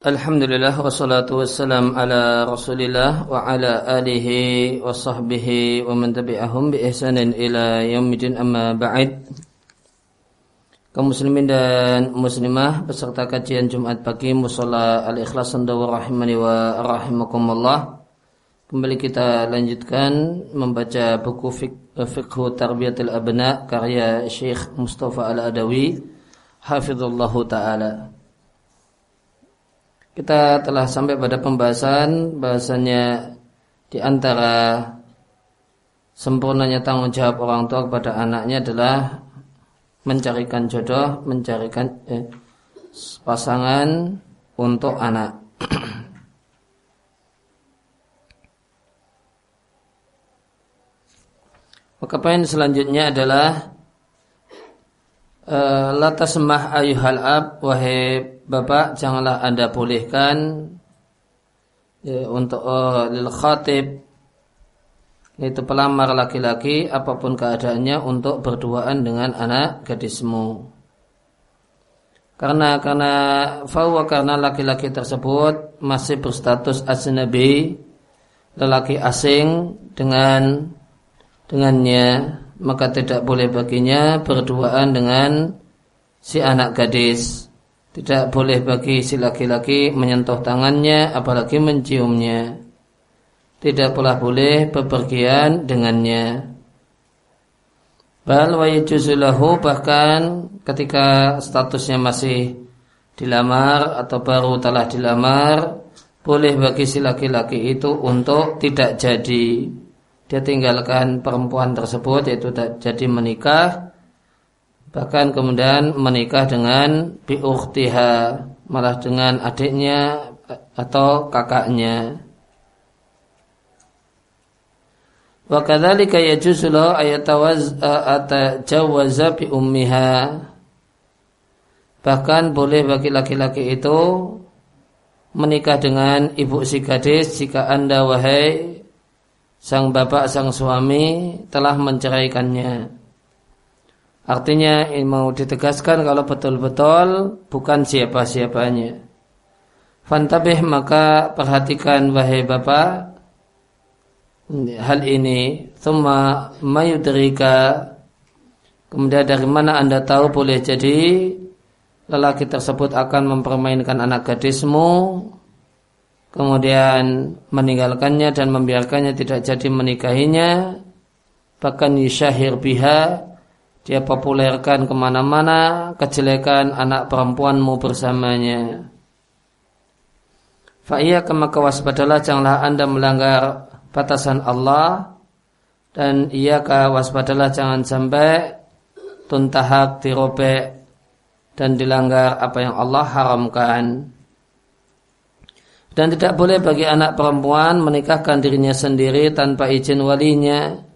Alhamdulillah wassalatu wassalam ala rasulillah wa ala alihi wa sahbihi wa man tabi'ahum bi ihsanin ila yaumidin amma ba'id. Kaum muslimin dan muslimah beserta kajian Jumat pagi musola al-ikhlas wa rahimani wa rahimakumullah. Kembali kita lanjutkan membaca buku Fiqh Tarbiyatul Abna karya Syekh Mustafa Al-Adawi hafizallahu taala kita telah sampai pada pembahasan bahasanya di antara sempurnanya tanggung jawab orang tua kepada anaknya adalah mencarikan jodoh, mencarikan eh, pasangan untuk anak. Maka poin selanjutnya adalah uh, la tasmah ayuhal ab wahai Bapak janganlah Anda bolehkan ya, untuk uh, lil khatib yaitu pelamar laki-laki apa pun keadaannya untuk berduaan dengan anak gadismu. Karena karena fawa karena laki-laki tersebut masih berstatus asnabi lelaki asing dengan dengannya maka tidak boleh baginya berduaan dengan si anak gadis tidak boleh bagi si laki-laki menyentuh tangannya apalagi menciumnya. Tidak pula boleh bepergian dengannya. Bal bahkan ketika statusnya masih dilamar atau baru telah dilamar boleh bagi si laki-laki itu untuk tidak jadi dia tinggalkan perempuan tersebut yaitu jadi menikah bahkan kemudian menikah dengan biukhtiha malah dengan adiknya atau kakaknya. Wa kadzalika yajuzu lahu ayatawaza bi ummiha. Bahkan boleh bagi laki-laki itu menikah dengan ibu si gadis jika anda wahai sang bapak sang suami telah menceraikannya Artinya ini mau ditegaskan kalau betul-betul bukan siapa-siapanya. Fantabih maka perhatikan wahai bapak hal ini. Thumma mayudrika Kemudian dari mana anda tahu boleh jadi lelaki tersebut akan mempermainkan anak gadismu kemudian meninggalkannya dan membiarkannya tidak jadi menikahinya bahkan yishahir biha dia populerkan ke mana-mana kejelekan anak perempuanmu bersamanya. Fa'iyya maka waspadalah janganlah anda melanggar batasan Allah dan ia waspadalah jangan sampai tuntahak dirobek dan dilanggar apa yang Allah haramkan. Dan tidak boleh bagi anak perempuan menikahkan dirinya sendiri tanpa izin walinya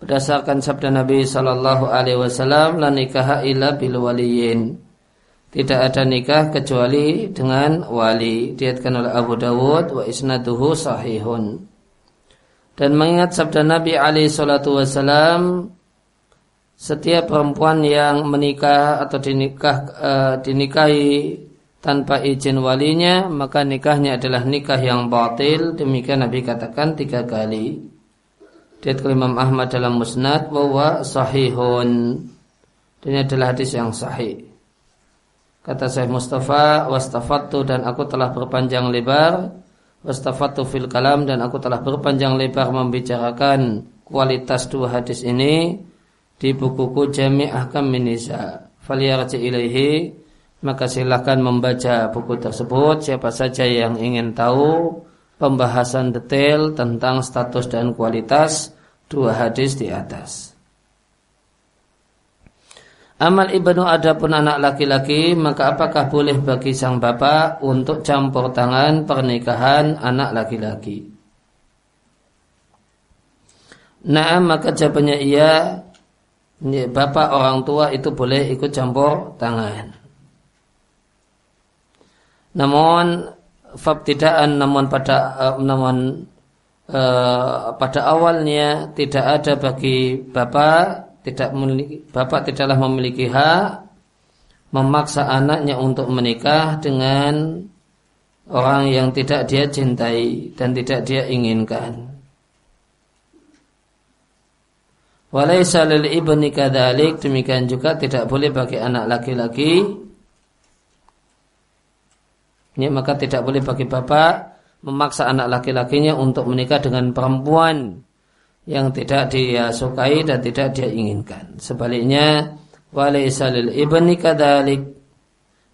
berdasarkan sabda Nabi Shallallahu Alaihi Wasallam la nikah illa bil waliyin. Tidak ada nikah kecuali dengan wali diatkan oleh Abu Dawud wa isnaduhu sahihun. Dan mengingat sabda Nabi alaihi salatu wasallam setiap perempuan yang menikah atau dinikah uh, dinikahi tanpa izin walinya maka nikahnya adalah nikah yang batil demikian Nabi katakan tiga kali Diat Imam Ahmad dalam Musnad bahwa sahihun. Ini adalah hadis yang sahih. Kata Syekh Mustafa, wastafatu dan aku telah berpanjang lebar, wastafatu fil kalam dan aku telah berpanjang lebar membicarakan kualitas dua hadis ini di bukuku Jami' Ahkam Minisa. Faliyarji ilaihi maka silakan membaca buku tersebut siapa saja yang ingin tahu pembahasan detail tentang status dan kualitas dua hadis di atas. Amal ibnu adapun anak laki-laki maka apakah boleh bagi sang bapak untuk campur tangan pernikahan anak laki-laki? Nah maka jawabannya iya Bapak orang tua itu boleh ikut campur tangan Namun fabtidaan namun pada uh, namun uh, pada awalnya tidak ada bagi bapak tidak memiliki bapak tidaklah memiliki hak memaksa anaknya untuk menikah dengan orang yang tidak dia cintai dan tidak dia inginkan. Walaysa lil ibni kadzalik demikian juga tidak boleh bagi anak laki-laki ya, maka tidak boleh bagi bapak memaksa anak laki-lakinya untuk menikah dengan perempuan yang tidak dia sukai dan tidak dia inginkan. Sebaliknya, walaysa lil ibni kadzalik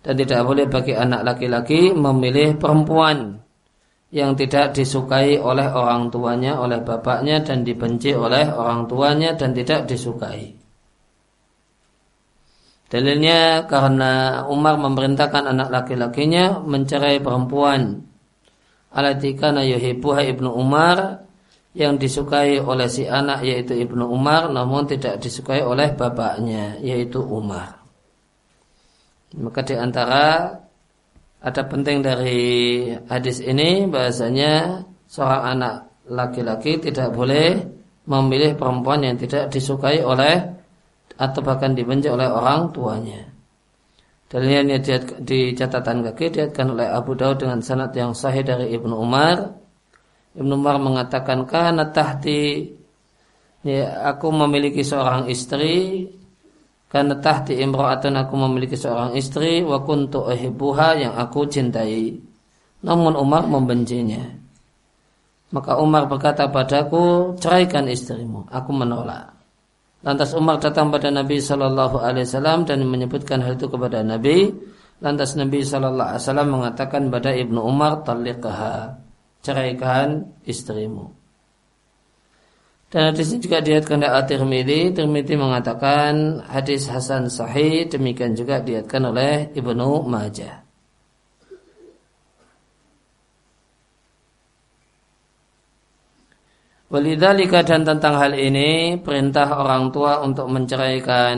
dan tidak boleh bagi anak laki-laki memilih perempuan yang tidak disukai oleh orang tuanya, oleh bapaknya dan dibenci oleh orang tuanya dan tidak disukai. Dalilnya karena Umar memerintahkan anak laki-lakinya mencerai perempuan. Alatikana yuhibuha ibnu Umar yang disukai oleh si anak yaitu ibnu Umar namun tidak disukai oleh bapaknya yaitu Umar. Maka di antara ada penting dari hadis ini bahasanya seorang anak laki-laki tidak boleh memilih perempuan yang tidak disukai oleh atau bahkan dibenci oleh orang tuanya. Dalilnya di catatan kaki diatkan oleh Abu Daud dengan sanad yang sahih dari Ibnu Umar. Ibnu Umar mengatakan karena tahti ya, aku memiliki seorang istri karena tahti imra'atun aku memiliki seorang istri wa kuntu uhibbuha yang aku cintai. Namun Umar membencinya. Maka Umar berkata padaku, ceraikan istrimu. Aku menolak. Lantas Umar datang pada Nabi Shallallahu Alaihi Wasallam dan menyebutkan hal itu kepada Nabi. Lantas Nabi Shallallahu Alaihi Wasallam mengatakan pada ibnu Umar, talikah, ceraikan istrimu. Dan hadis ini juga diatkan oleh At-Tirmidzi. Tirmidzi mengatakan hadis hasan sahih, demikian juga diatkan oleh Ibnu Majah. Walidhalika dan tentang hal ini perintah orang tua untuk menceraikan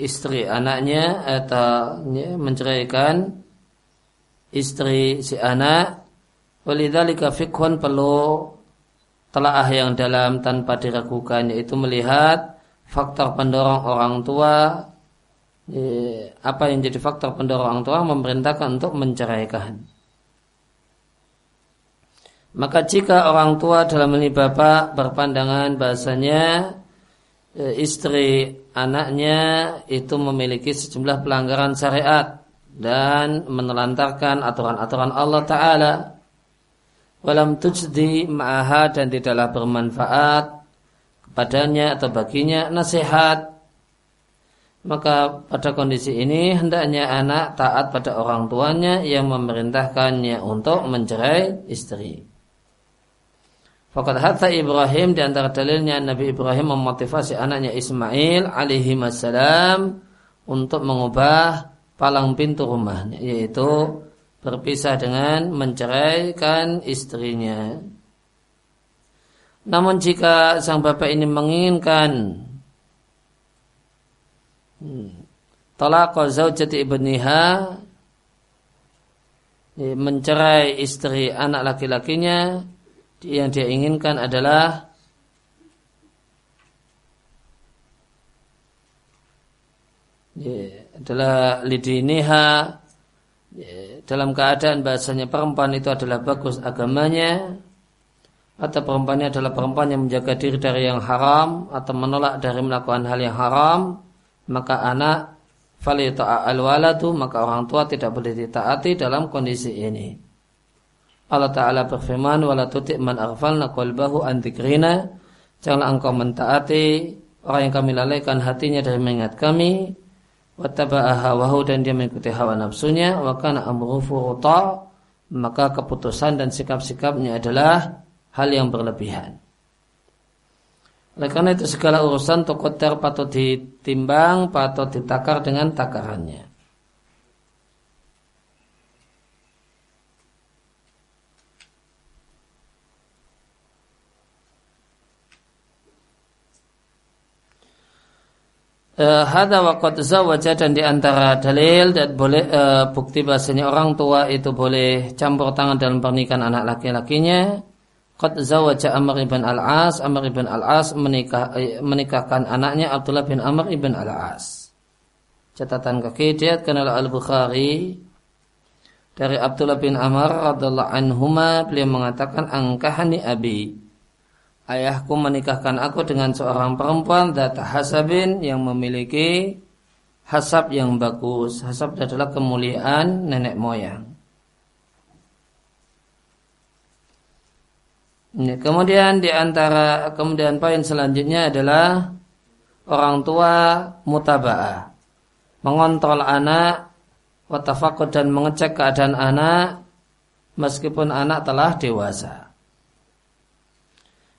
istri anaknya atau menceraikan istri si anak. Walidhalika fikhun perlu telaah yang dalam tanpa diragukan yaitu melihat faktor pendorong orang tua. Apa yang jadi faktor pendorong orang tua? Memerintahkan untuk menceraikan maka jika orang tua dalam ini bapak berpandangan bahasanya e, istri anaknya itu memiliki sejumlah pelanggaran syariat dan menelantarkan aturan-aturan Allah Ta'ala walam tujdi ma'aha dan tidaklah bermanfaat kepadanya atau baginya nasihat maka pada kondisi ini hendaknya anak taat pada orang tuanya yang memerintahkannya untuk mencerai istri. Fakat hatta Ibrahim di antara dalilnya Nabi Ibrahim memotivasi anaknya Ismail alaihi salam untuk mengubah palang pintu rumahnya yaitu berpisah dengan menceraikan istrinya. Namun jika sang bapak ini menginginkan hmm, tolak zaujati ibniha mencerai istri anak laki-lakinya yang dia inginkan adalah adalah lidiniha. Ya, dalam keadaan bahasanya perempuan itu adalah bagus agamanya atau perempuan ini adalah perempuan yang menjaga diri dari yang haram atau menolak dari melakukan hal yang haram maka anak al waladu maka orang tua tidak boleh ditaati dalam kondisi ini Allah Ta'ala berfirman wala tuti' man aghfalna qalbahu an janganlah engkau mentaati orang yang kami lalaikan hatinya dari mengingat kami wattaba'a hawahu dan dia mengikuti hawa nafsunya wa kana amruhu furuta maka keputusan dan sikap-sikapnya adalah hal yang berlebihan. Oleh karena itu segala urusan tokoter patut ditimbang, patut ditakar dengan takarannya. Hada wa qad zawaja dan di antara dalil dan boleh uh, bukti bahasanya orang tua itu boleh campur tangan dalam pernikahan anak laki-lakinya. Qad zawaja Amr ibn Al-As, Amr ibn Al-As menikah eh, menikahkan anaknya Abdullah bin Amr ibn Al-As. Catatan kaki diatkan oleh Al-Bukhari dari Abdullah bin Amr radhiallahu anhuma beliau mengatakan angkahani abi ayahku menikahkan aku dengan seorang perempuan data hasabin yang memiliki hasab yang bagus. Hasab adalah kemuliaan nenek moyang. Kemudian di antara kemudian poin selanjutnya adalah orang tua mutaba'ah mengontrol anak watafakut dan mengecek keadaan anak meskipun anak telah dewasa.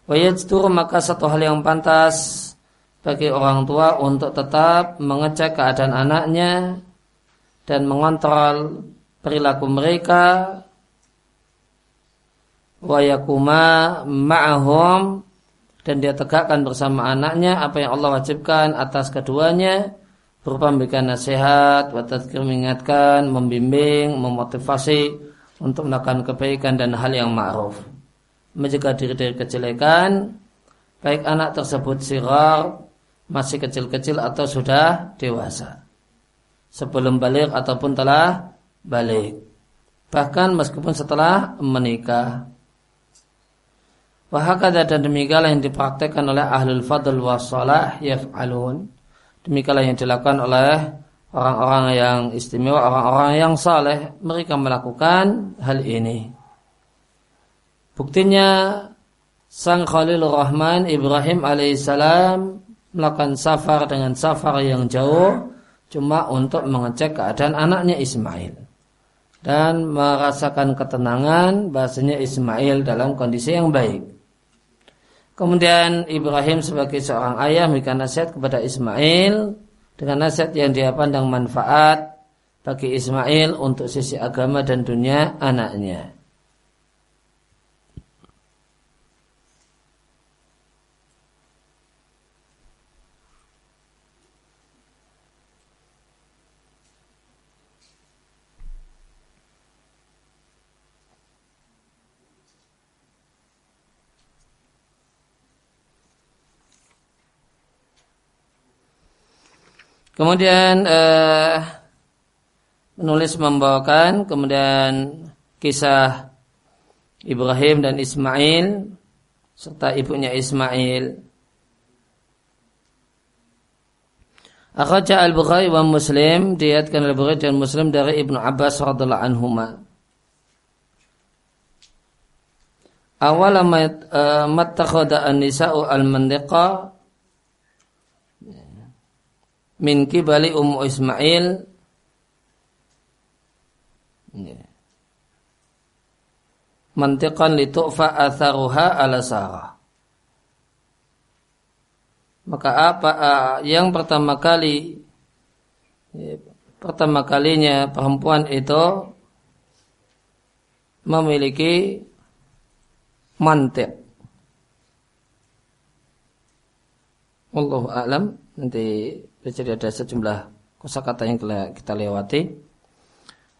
Wajibtur maka satu hal yang pantas bagi orang tua untuk tetap mengecek keadaan anaknya dan mengontrol perilaku mereka wayakuma ma'ahum dan dia tegakkan bersama anaknya apa yang Allah wajibkan atas keduanya berupa memberikan nasihat, watadkir mengingatkan, membimbing, memotivasi untuk melakukan kebaikan dan hal yang ma'ruf. Menjaga diri dari kejelekan, baik anak tersebut sirar, masih kecil-kecil atau sudah dewasa. Sebelum balik ataupun telah balik. Bahkan meskipun setelah menikah. Wahakada dan demikianlah yang dipraktekkan oleh ahlul fadl wa salah yaf'alun Demikianlah yang dilakukan oleh orang-orang yang istimewa, orang-orang yang saleh. Mereka melakukan hal ini. Buktinya Sang Khalilur Rahman Ibrahim alaihissalam melakukan safar dengan safar yang jauh cuma untuk mengecek keadaan anaknya Ismail dan merasakan ketenangan bahasanya Ismail dalam kondisi yang baik. Kemudian Ibrahim sebagai seorang ayah memberikan nasihat kepada Ismail dengan nasihat yang dia pandang manfaat bagi Ismail untuk sisi agama dan dunia anaknya. Kemudian uh, menulis membawakan kemudian kisah Ibrahim dan Ismail serta ibunya Ismail. Akhraja al-Bukhari wa Muslim diatkan al-Bukhari dan Muslim dari Ibnu Abbas radhiallahu anhuma. Awal eh, mattakhadha an-nisa'u al-mandiqa min kibali Ummu Ismail. Mantiqan li tu'fa atharuha ala Sarah. Maka apa yang pertama kali ya, pertama kalinya perempuan itu memiliki mantik Allahu a'lam. Nanti jadi ada sejumlah kosakata yang kita lewati.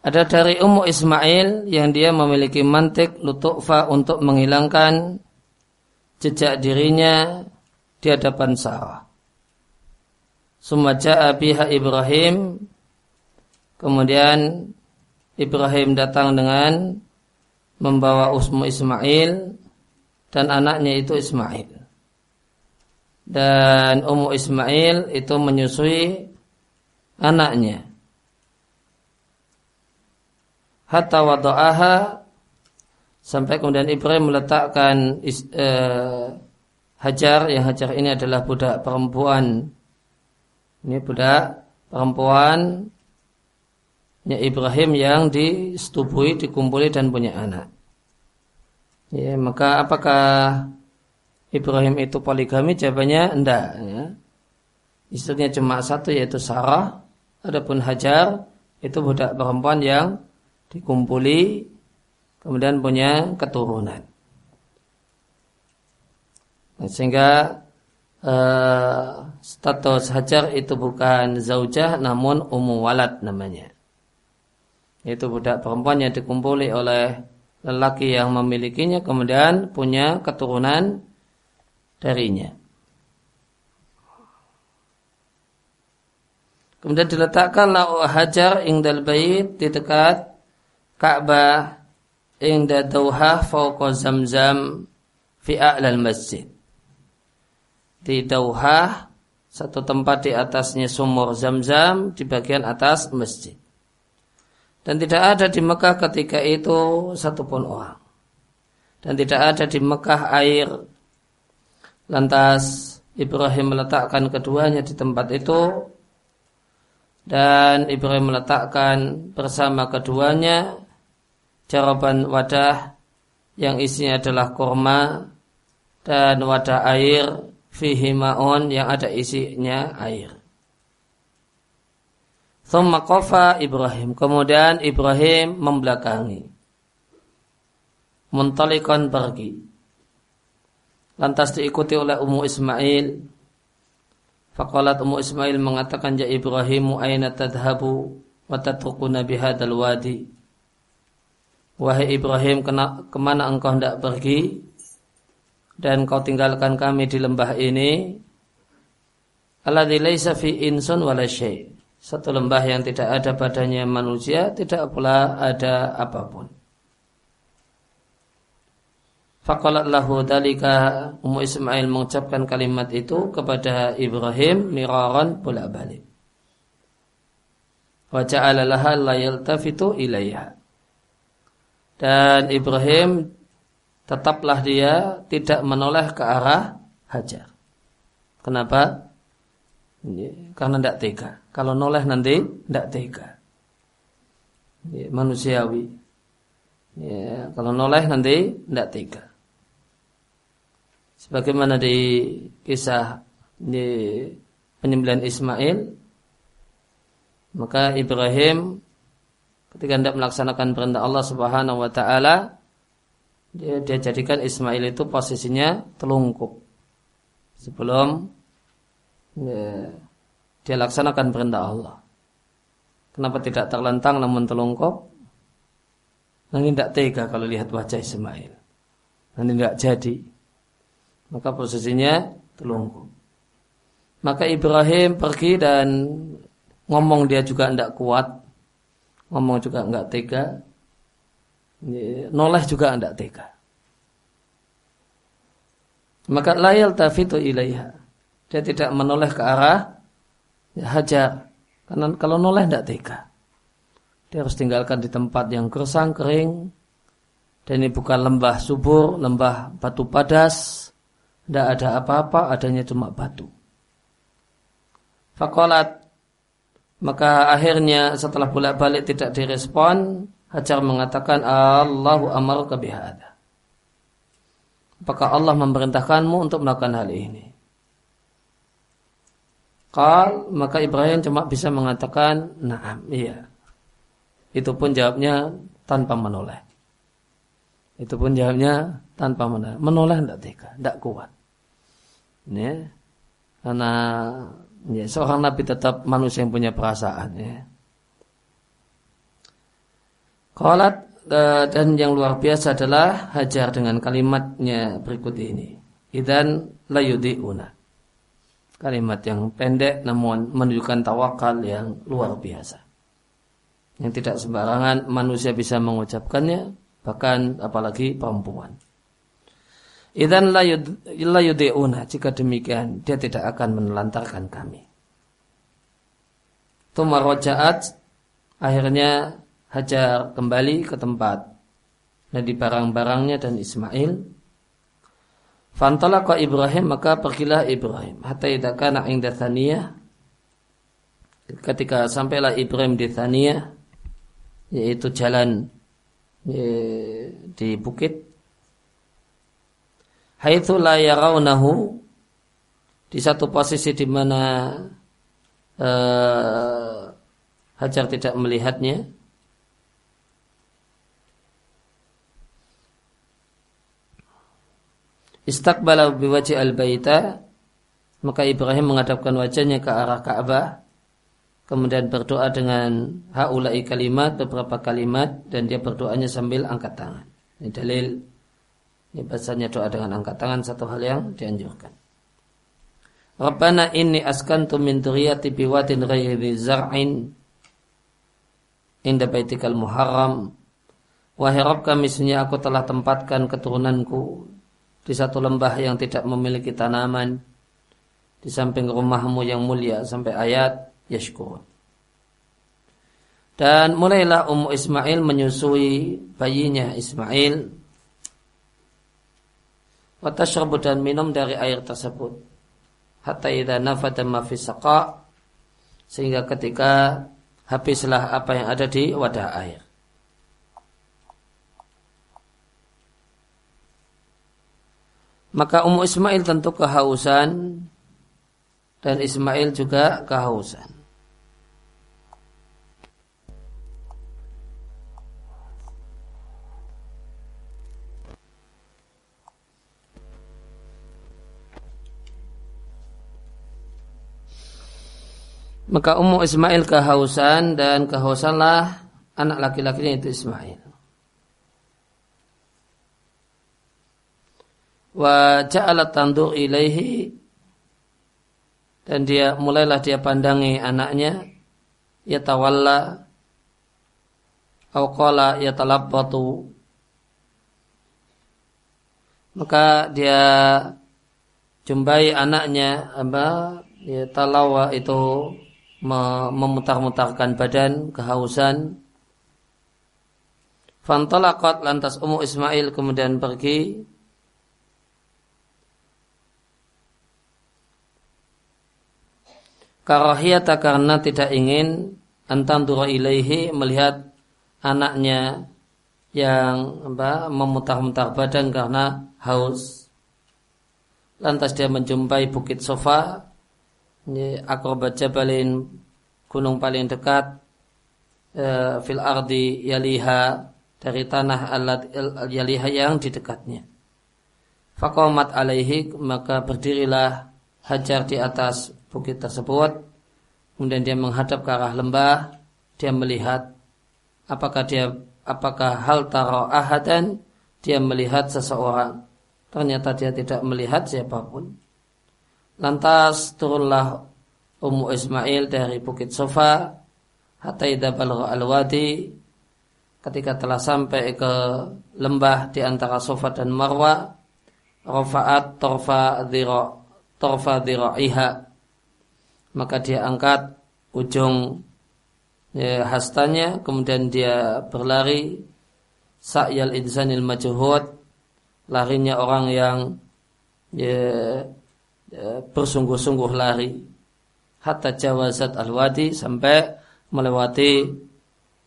Ada dari Ummu Ismail yang dia memiliki mantik lutufa untuk menghilangkan jejak dirinya di hadapan Sarah. Sumaja abiha Ibrahim Kemudian Ibrahim datang dengan membawa Usmu Ismail dan anaknya itu Ismail dan Ummu Ismail itu menyusui anaknya. Hatta wada'aha sampai kemudian Ibrahim meletakkan eh, Hajar yang Hajar ini adalah budak perempuan. Ini budak perempuan ya Ibrahim yang disetubui, dikumpuli dan punya anak. Ya, maka apakah Ibrahim itu poligami? Jawabannya enggak. Ya. Istrinya cuma satu yaitu Sarah. Adapun Hajar itu budak perempuan yang dikumpuli kemudian punya keturunan. Nah, sehingga uh, status Hajar itu bukan zaujah namun umum walad namanya. Itu budak perempuan yang dikumpuli oleh lelaki yang memilikinya kemudian punya keturunan darinya. Kemudian diletakkanlah hajar ingdal bait di dekat Ka'bah inda dauhah fauqa zamzam fi a'lal masjid. Di dauhah satu tempat di atasnya sumur zam-zam di bagian atas masjid. Dan tidak ada di Mekah ketika itu satupun orang. Dan tidak ada di Mekah air. Lantas Ibrahim meletakkan keduanya di tempat itu. Dan Ibrahim meletakkan bersama keduanya jawaban wadah yang isinya adalah kurma dan wadah air fihi yang ada isinya air. Thumma qafa Ibrahim. Kemudian Ibrahim membelakangi. Muntalikon pergi. Lantas diikuti oleh Ummu Ismail. Faqalat Ummu Ismail mengatakan ya Ibrahimu aina tadhabu wa tatrukuna bihadal wadi. Wahai Ibrahim, kena, ke mana engkau hendak pergi? Dan kau tinggalkan kami di lembah ini. Alladhi laysa fi insun wala satu lembah yang tidak ada badannya manusia, tidak pula ada apa pun. Faqalat lahu dalika Ummu Ismail mengucapkan kalimat itu kepada Ibrahim miraran bolak balik. Wa ja'ala laha la yaltafitu ilaiha. Dan Ibrahim tetaplah dia tidak menoleh ke arah Hajar. Kenapa? Karena tidak tega. Kalau noleh nanti tidak tega. Manusiawi. Ya, kalau noleh nanti tidak tega. Sebagaimana di kisah di penyembelihan Ismail, maka Ibrahim ketika hendak melaksanakan perintah Allah Subhanahu wa taala dia, dia jadikan Ismail itu posisinya telungkup sebelum ya, dia laksanakan perintah Allah. Kenapa tidak terlentang namun telungkup? Nanti tidak tega kalau lihat wajah Ismail. Nanti tidak jadi. Maka posisinya telungkup. Maka Ibrahim pergi dan ngomong dia juga tidak kuat. Ngomong juga tidak tega. Noleh juga tidak tega. Maka layal tafitu ilaiha. Dia tidak menoleh ke arah ya, hajar. Karena kalau noleh tidak tega. Dia harus tinggalkan di tempat yang gersang, kering. Dan ini bukan lembah subur, lembah batu padas. Tidak ada apa-apa, adanya cuma batu. Fakolat. Maka akhirnya setelah bolak-balik tidak direspon, Hajar mengatakan, Allahu amar kebihada. Apakah Allah memerintahkanmu untuk melakukan hal ini? Kal maka Ibrahim cuma bisa mengatakan naam, iya. Itu pun jawabnya tanpa menoleh. Itu pun jawabnya tanpa menoleh. Menoleh tidak tega, tidak kuat. Ya. Karena ya, seorang nabi tetap manusia yang punya perasaan. Ya. Qalat eh, dan yang luar biasa adalah hajar dengan kalimatnya berikut ini. Idan layudi'una. Kalimat yang pendek namun menunjukkan tawakal yang luar biasa. Yang tidak sembarangan manusia bisa mengucapkannya, bahkan apalagi perempuan. Idan la yudi'una, jika demikian dia tidak akan menelantarkan kami. Tumar rojaat, akhirnya Hajar kembali ke tempat dan di barang-barangnya dan Ismail. Fantalaqa Ibrahim maka pergilah Ibrahim. Hatta kana inda thaniyah. Ketika sampailah Ibrahim di thaniyah yaitu jalan di bukit haitsu la yarawnahu di satu posisi di mana uh, Hajar tidak melihatnya Istakbala biwaji al-baita maka Ibrahim menghadapkan wajahnya ke arah Ka'bah kemudian berdoa dengan haulai kalimat beberapa kalimat dan dia berdoanya sambil angkat tangan. Ini dalil ini bahasanya doa dengan angkat tangan satu hal yang dianjurkan. Rabbana inni askantu min dzurriyyati biwadin ghairi zar'in inda baitikal muharram Wahai Rabb kami sunyi aku telah tempatkan keturunanku di satu lembah yang tidak memiliki tanaman di samping rumahmu yang mulia sampai ayat yashkurun. Dan mulailah Ummu Ismail menyusui bayinya Ismail. Watashrabu dan minum dari air tersebut. Hatta idha nafada ma Sehingga ketika habislah apa yang ada di wadah air. Maka Ummu Ismail tentu kehausan dan Ismail juga kehausan. Maka Ummu Ismail kehausan dan kehausanlah anak laki-lakinya itu Ismail. wa ja'ala tandur ilaihi dan dia mulailah dia pandangi anaknya yatawalla au qala yatalabbatu maka dia jumpai anaknya apa ya talawa itu memutar-mutarkan badan kehausan. Fantalaqat lantas Ummu Ismail kemudian pergi. Karahiyata karena tidak ingin antandura ilaihi melihat anaknya yang apa, memutar-mutar badan karena haus. Lantas dia menjumpai bukit sofa, akrobat jabalin gunung paling dekat e, fil ardi yaliha dari tanah alat yaliha yang di dekatnya. Fakomat alaihi maka berdirilah hajar di atas bukit tersebut. Kemudian dia menghadap ke arah lembah. Dia melihat apakah dia apakah hal taro ahadan dia melihat seseorang. Ternyata dia tidak melihat siapa pun. Lantas turunlah Ummu Ismail dari Bukit Sofa hatta idza al-wadi ketika telah sampai ke lembah di antara Sofa dan Marwa rafa'at torfa dhira torfa dhira'iha. Maka dia angkat ujung ya, hastanya kemudian dia berlari sa'yal insanil majhud larinya orang yang ya, ya, bersungguh-sungguh lari. Hatta jawazat al-wadi sampai melewati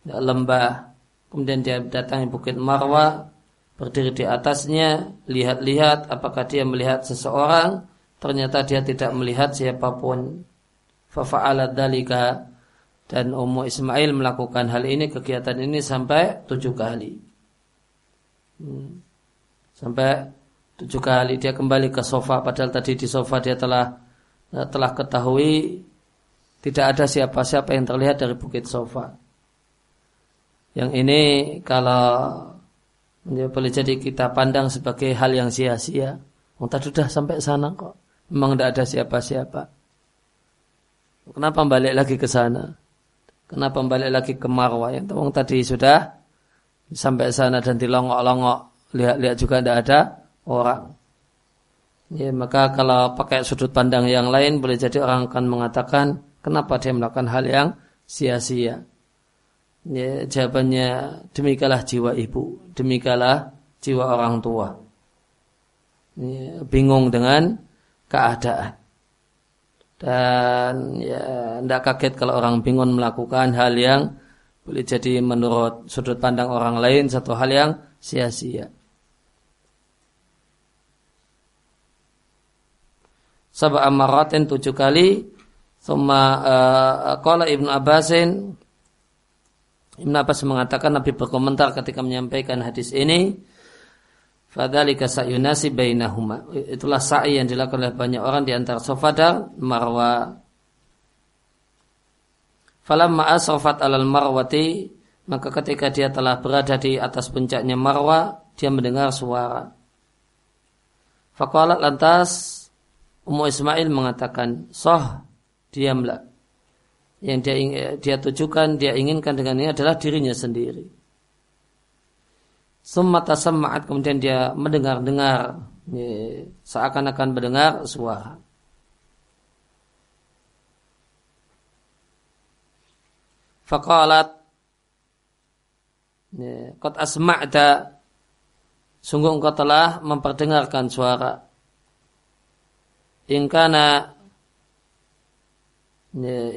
ya, lembah. Kemudian dia datangi bukit Marwa berdiri di atasnya lihat-lihat apakah dia melihat seseorang. Ternyata dia tidak melihat siapa pun. Fafa'alat dalika dan Ummu Ismail melakukan hal ini kegiatan ini sampai tujuh kali. Hmm. Sampai tujuh kali dia kembali ke sofa padahal tadi di sofa dia telah telah ketahui tidak ada siapa-siapa yang terlihat dari bukit sofa. Yang ini kalau ya, boleh jadi kita pandang sebagai hal yang sia-sia. Oh, tadi sudah sampai sana kok. Memang tidak ada siapa-siapa. Kenapa balik lagi ke sana? Kenapa balik lagi ke Marwah? Yang tadi sudah sampai sana dan dilongok-longok. Lihat-lihat juga tidak ada orang. Ya, maka kalau pakai sudut pandang yang lain boleh jadi orang akan mengatakan kenapa dia melakukan hal yang sia-sia. Ya, jawabannya demikianlah jiwa ibu, demikianlah jiwa orang tua. Ya, bingung dengan keadaan. Dan ya tidak kaget kalau orang bingung melakukan hal yang boleh jadi menurut sudut pandang orang lain satu hal yang sia-sia. Sabah amaratin tujuh kali. Suma uh, Ibnu Abbasin Ibnu Abbas mengatakan Nabi berkomentar ketika menyampaikan hadis ini Fadhalika sa'yunasi bainahuma. Itulah sa'i yang dilakukan oleh banyak orang di antara Safa dan Marwa. Falamma asrafat alal marwati, maka ketika dia telah berada di atas puncaknya Marwa, dia mendengar suara. Faqalat lantas Ummu Ismail mengatakan, "Soh, diamlah." Yang dia dia tujukan, dia inginkan dengan ini adalah dirinya sendiri. Summa tasamma'at kemudian dia mendengar-dengar seakan-akan mendengar suara. Faqalat Qad asma'ta Sungguh engkau telah memperdengarkan suara Ingkana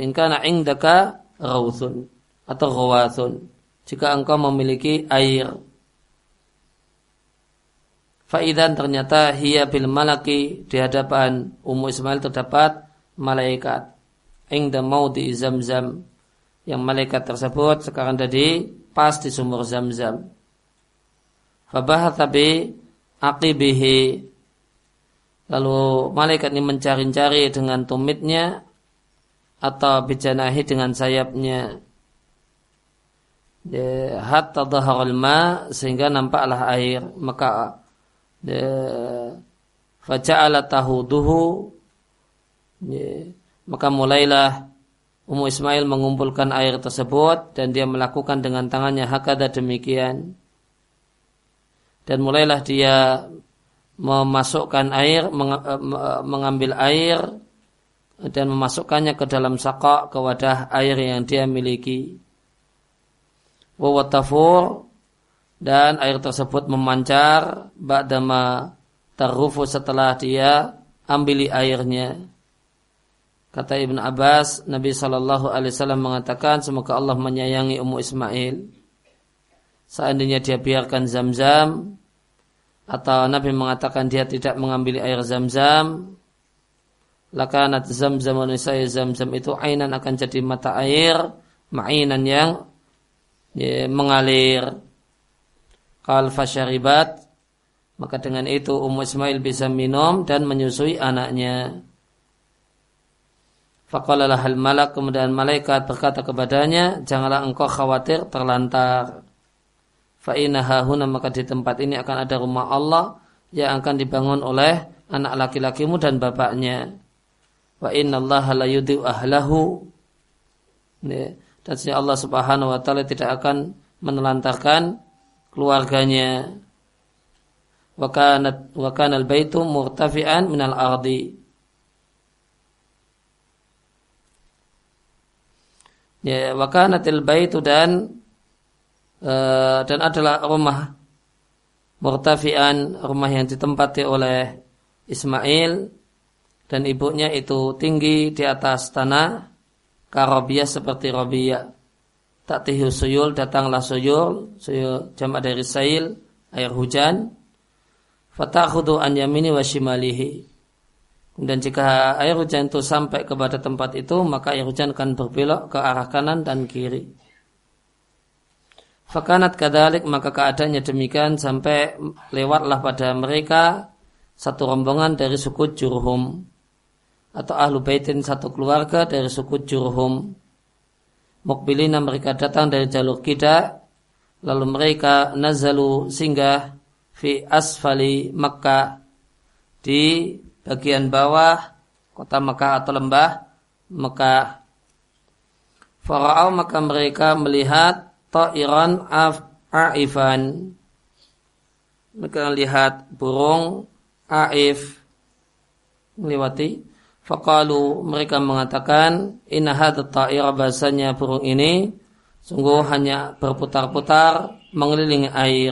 Ingkana indaka rawthun Atau rawathun Jika engkau memiliki air Faidan ternyata hiya bil malaki di hadapan Ummu Ismail terdapat malaikat. Ingda di zam-zam. Yang malaikat tersebut sekarang tadi pas di sumur zam-zam. Fabahatha bi aqibihi. Lalu malaikat ini mencari-cari dengan tumitnya atau bijanahi dengan sayapnya. Hatta dhaharul ma sehingga nampaklah air. Maka faja'ala tahuduhu maka mulailah Ummu Ismail mengumpulkan air tersebut dan dia melakukan dengan tangannya hakada demikian dan mulailah dia memasukkan air mengambil air dan memasukkannya ke dalam sakak ke wadah air yang dia miliki wawatafur dan air tersebut memancar ba'dama tarufu setelah dia ambili airnya. Kata Ibn Abbas, Nabi Wasallam mengatakan, semoga Allah menyayangi Ummu Ismail. Seandainya dia biarkan zam-zam, atau Nabi mengatakan dia tidak mengambil air zam-zam, lakanat zam-zam saya zam-zam itu ainan akan jadi mata air, mainan yang ya, mengalir. Qal fasyaribat maka dengan itu Ummu Ismail bisa minum dan menyusui anaknya. Faqalalah hal malak kemudian malaikat berkata kepadanya, janganlah engkau khawatir terlantar. Fa'inaha huna maka di tempat ini akan ada rumah Allah yang akan dibangun oleh anak laki-lakimu dan bapaknya. Wa inna Allah la ahlahu. Dan Allah subhanahu wa ta'ala tidak akan menelantarkan keluarganya wa kana al-baitu murtafi'an min al-ardi ya wa kanatil baitu dan uh, dan adalah rumah murtafi'an rumah yang ditempati oleh Ismail dan ibunya itu tinggi di atas tanah karobiyah seperti robiyah Ta'tihu suyul, datanglah suyul, suyul jamak dari sail, air hujan. Fatakhudu an yamini wa shimalihi. Dan jika air hujan itu sampai kepada tempat itu, maka air hujan akan berbelok ke arah kanan dan kiri. Fakanat kadalik maka keadaannya demikian sampai lewatlah pada mereka satu rombongan dari suku Jurhum atau ahlu baitin satu keluarga dari suku Jurhum Mukbilina mereka datang dari jalur kita lalu mereka nazalu singgah fi asfali Makkah di bagian bawah kota Mekah atau lembah Mekah. Fara'au maka mereka melihat ta'iran aifan. Mereka melihat burung aif melewati Fakalu mereka mengatakan inna hadha ta'ira bahasanya burung ini sungguh hanya berputar-putar mengelilingi air.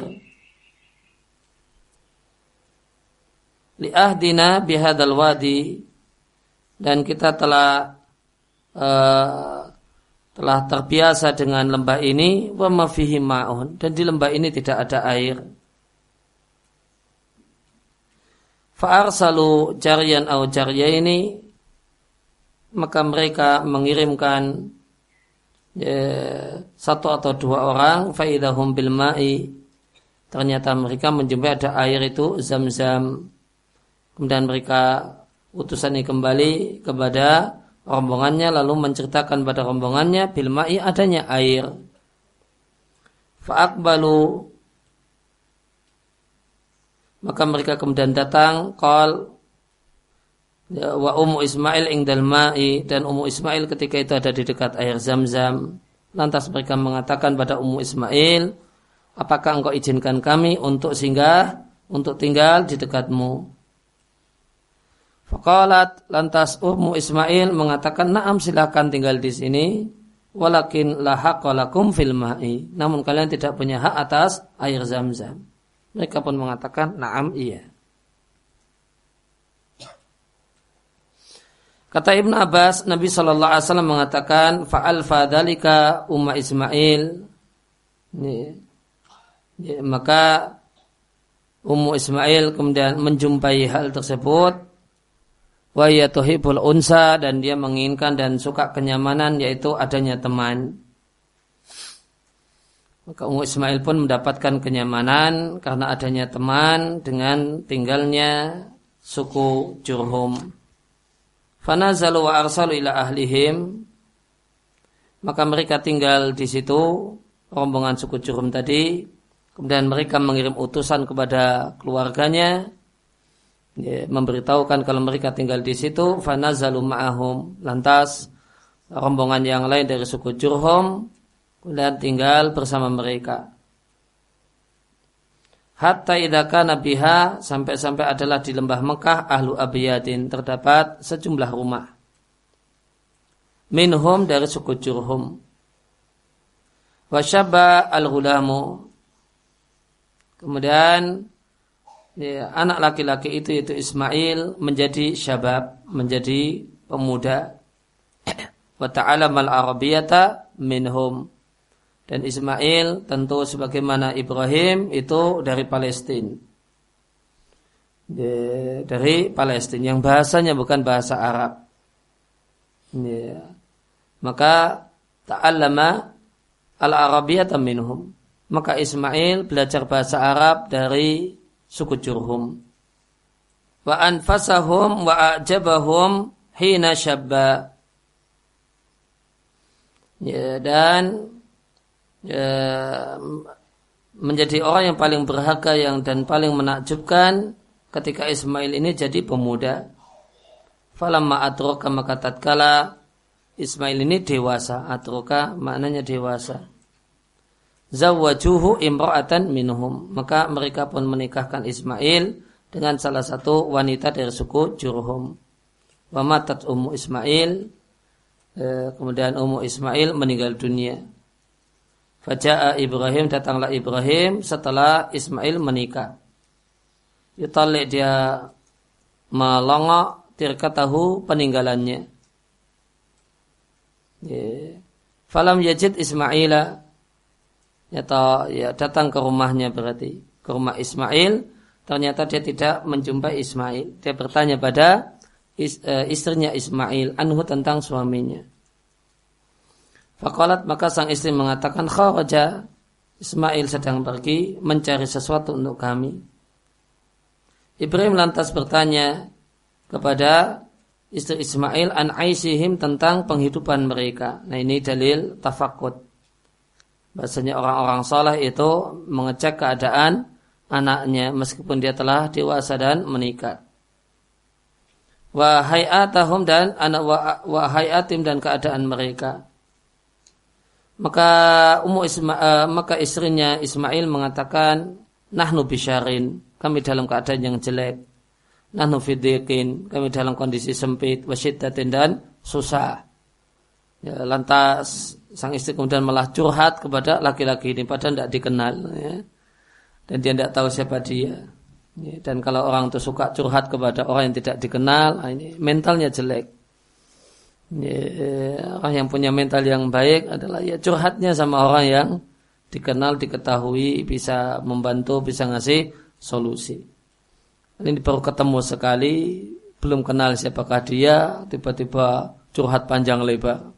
Li'ahdina bihadal wadi dan kita telah uh, telah terbiasa dengan lembah ini wa mafihi ma'un dan di lembah ini tidak ada air. Fa'arsalu jarian au ini maka mereka mengirimkan ya, satu atau dua orang faidahum bil ma'i ternyata mereka menjumpai ada air itu zam-zam kemudian mereka utusan ini kembali kepada rombongannya lalu menceritakan pada rombongannya bil ma'i adanya air fa'akbalu maka mereka kemudian datang kal ya, wa Ummu Ismail ingdal ma'i dan Ummu Ismail ketika itu ada di dekat air Zam-Zam. Lantas mereka mengatakan pada Ummu Ismail, apakah engkau izinkan kami untuk singgah, untuk tinggal di dekatmu? Fakalat lantas Ummu Ismail mengatakan, "Na'am silakan tinggal di sini, walakin lahaqalakum fil ma'i." Namun kalian tidak punya hak atas air Zam-Zam. Mereka pun mengatakan, "Na'am, iya." Kata Ibn Abbas, Nabi Shallallahu Alaihi Wasallam mengatakan, faal fadalika umma Ismail. Ini, ya, maka Ummu Ismail kemudian menjumpai hal tersebut. Wa tuhibul unsa dan dia menginginkan dan suka kenyamanan yaitu adanya teman. Maka Ummu Ismail pun mendapatkan kenyamanan karena adanya teman dengan tinggalnya suku Jurhum. Fanazalu wa arsalu ila ahlihim maka mereka tinggal di situ rombongan suku Jurum tadi kemudian mereka mengirim utusan kepada keluarganya ya, memberitahukan kalau mereka tinggal di situ fanazalu ma'ahum. Lantas rombongan yang lain dari suku Jurhum kemudian tinggal bersama mereka. Hatta idaka nabiha sampai-sampai adalah di lembah Mekah ahlu abiyadin terdapat sejumlah rumah. Minhum dari suku Jurhum. Wasyaba al-hulamu kemudian ya, anak laki-laki itu yaitu Ismail menjadi syabab menjadi pemuda wa ta'alam al-arabiyata minhum dan Ismail tentu sebagaimana Ibrahim itu dari Palestina. Dari Palestina yang bahasanya bukan bahasa Arab. Ya. Maka ta'allama al-arabiyyata minhum. Maka Ismail belajar bahasa Arab dari suku Jurhum. Wa anfasahum wa a'jabahum hina syabba. Ya, dan ya, menjadi orang yang paling berharga yang dan paling menakjubkan ketika Ismail ini jadi pemuda. Falamma atroka maka tatkala Ismail ini dewasa. Atroka maknanya dewasa. Zawajuhu imra'atan minhum. Maka mereka pun menikahkan Ismail dengan salah satu wanita dari suku Jurhum. Wa matat Ummu Ismail. Eh, kemudian Ummu Ismail meninggal dunia. Faja'a Ibrahim datanglah Ibrahim setelah Ismail menikah. Yutalik dia melongok tirkatahu peninggalannya. Falam yajid Ismaila atau ya datang ke rumahnya berarti ke rumah Ismail ternyata dia tidak menjumpai Ismail. Dia bertanya pada eh, istrinya Ismail anhu tentang suaminya. Fakolat maka sang istri mengatakan kharaja Ismail sedang pergi mencari sesuatu untuk kami. Ibrahim lantas bertanya kepada istri Ismail an aisihim tentang penghidupan mereka. Nah ini dalil tafakut. Bahasanya orang-orang soleh itu mengecek keadaan anaknya meskipun dia telah dewasa dan menikah. Wahayatahum dan anak wahayatim dan keadaan mereka. Maka Ummu Isma, uh, maka istrinya Ismail mengatakan, "Nahnu bisyarin." Kami dalam keadaan yang jelek. Nahnu fidikin. Kami dalam kondisi sempit, wasyiddatin dan susah. Ya, lantas sang istri kemudian malah curhat kepada laki-laki ini padahal tidak dikenal ya. dan dia tidak tahu siapa dia ya, dan kalau orang itu suka curhat kepada orang yang tidak dikenal ah, ini mentalnya jelek ya, orang yang punya mental yang baik adalah ya curhatnya sama orang yang dikenal, diketahui, bisa membantu, bisa ngasih solusi. Ini baru ketemu sekali, belum kenal siapakah dia, tiba-tiba curhat panjang lebar.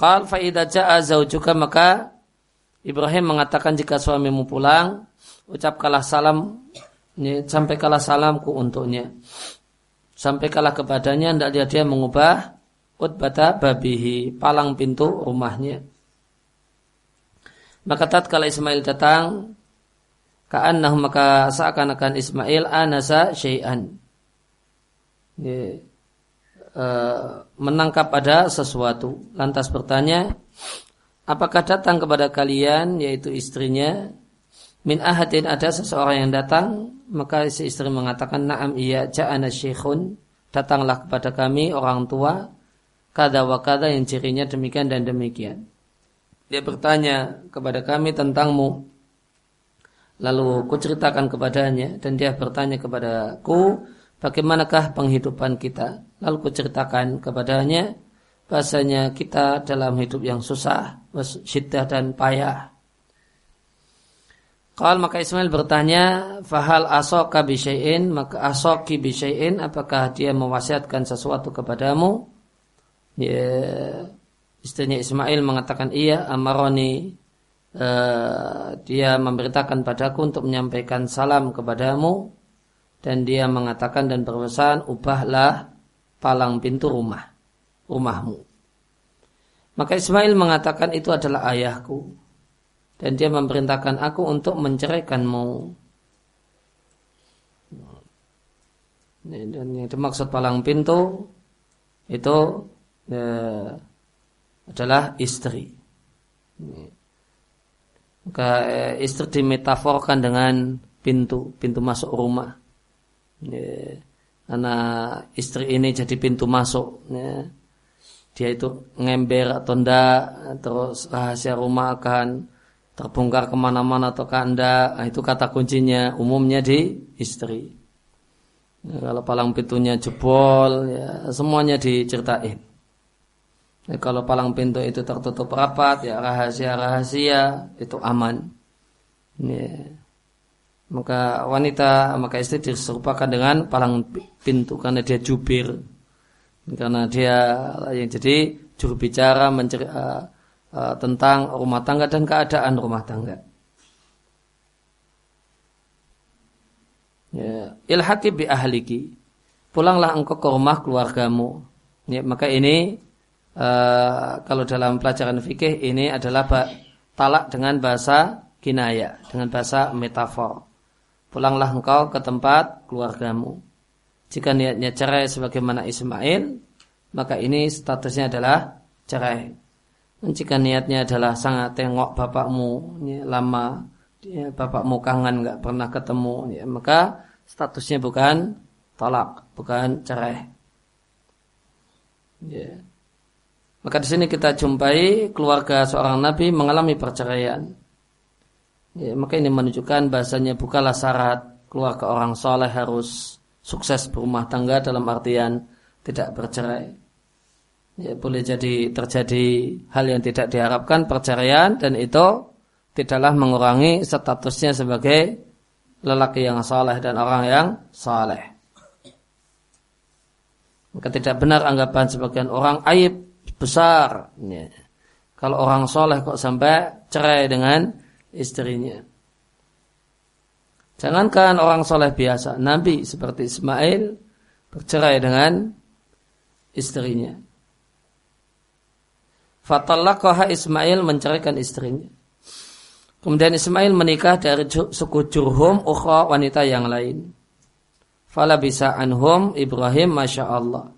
Qal fa'idha ja'a juga maka Ibrahim mengatakan jika suamimu pulang, ucapkanlah salam, sampaikanlah salamku untuknya. Sampaikanlah kepadanya hendaknya dia mengubah utbata babihi palang pintu rumahnya. Maka tatkala Ismail datang ka'annah maka seakan-akan Ismail anasa syai'an. Ya, uh, menangkap ada sesuatu. Lantas bertanya apakah datang kepada kalian yaitu istrinya min ahadin ada seseorang yang datang? Maka si istri mengatakan na'am iya ja'ana syekhun datanglah kepada kami orang tua kada wa kada yang cirinya demikian dan demikian. Dia bertanya kepada kami tentangmu. Lalu ku ceritakan kepadanya dan dia bertanya kepadaku bagaimanakah penghidupan kita lalu ku ceritakan kepadanya bahasanya kita dalam hidup yang susah syiddah dan payah Qal maka Ismail bertanya, "Fahal asoka bisyai'in?" Maka asoki bisyai'in apakah dia mewasiatkan sesuatu kepadamu? Ya, istrinya Ismail mengatakan iya, amaroni uh, dia memberitakan padaku untuk menyampaikan salam kepadamu dan dia mengatakan dan berpesan ubahlah palang pintu rumah rumahmu. Maka Ismail mengatakan itu adalah ayahku dan dia memerintahkan aku untuk menceraikanmu. Dan yang dimaksud palang pintu itu ya, adalah istri. Maka eh, istri dimetaforkan dengan pintu, pintu masuk rumah. Ya, karena istri ini jadi pintu masuk. Ya. Dia itu ngember atau enggak, terus rahasia rumah akan terbongkar ke mana-mana atau anda nah, itu kata kuncinya umumnya di istri ya, kalau palang pintunya jebol ya semuanya diceritain ya, kalau palang pintu itu tertutup rapat ya rahasia-rahasia itu aman ya. Maka wanita maka istri diserupakan dengan palang pintu karena dia jubir karena dia yang jadi juru bicara menceri, uh, uh, tentang rumah tangga dan keadaan rumah tangga. Ya, ilhaqi bi ahliki. Pulanglah engkau ke rumah keluargamu. Ya, maka ini uh, kalau dalam pelajaran fikih ini adalah talak dengan bahasa kinaya, dengan bahasa metafor. Pulanglah engkau ke tempat keluargamu. Jika niatnya cerai sebagaimana Ismail, maka ini statusnya adalah cerai. Jika niatnya adalah sangat tengok bapakmu ya, lama, ya, bapakmu kangen nggak pernah ketemu, ya, maka statusnya bukan tolak, bukan cerai. Ya. Maka di sini kita jumpai keluarga seorang nabi mengalami perceraian. Ya, maka ini menunjukkan bahasanya bukanlah syarat keluarga orang soleh harus sukses berumah tangga dalam artian tidak bercerai ya, boleh jadi terjadi hal yang tidak diharapkan perceraian dan itu tidaklah mengurangi statusnya sebagai lelaki yang saleh dan orang yang saleh. Maka tidak benar anggapan sebagian orang aib besar. Ya. Kalau orang soleh kok sampai cerai dengan istrinya. Jangankan orang soleh biasa, Nabi seperti Ismail bercerai dengan istrinya. Fatallaqaha Ismail menceraikan istrinya. Kemudian Ismail menikah dari suku Jurhum ukhra wanita yang lain. Fala bisa anhum Ibrahim Masya Allah.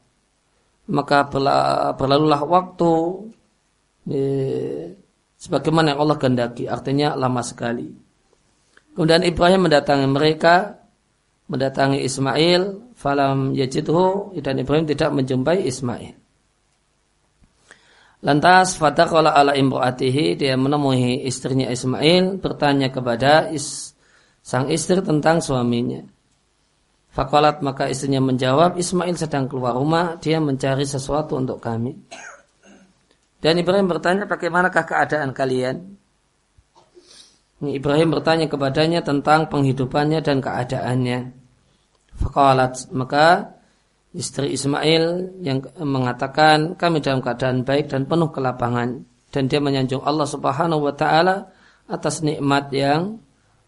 Maka berlalulah waktu eh, sebagaimana yang Allah kehendaki. Artinya lama sekali. Kemudian Ibrahim mendatangi mereka, mendatangi Ismail, falam yajidhu dan Ibrahim tidak menjumpai Ismail. Lantas fatakola ala imro'atihi dia menemui istrinya Ismail bertanya kepada is, sang istri tentang suaminya. Fakolat maka istrinya menjawab Ismail sedang keluar rumah dia mencari sesuatu untuk kami. Dan Ibrahim bertanya bagaimanakah keadaan kalian? Ibrahim bertanya kepadanya tentang penghidupannya dan keadaannya. Fakolat maka istri Ismail yang mengatakan kami dalam keadaan baik dan penuh kelapangan dan dia menyanjung Allah Subhanahu wa taala atas nikmat yang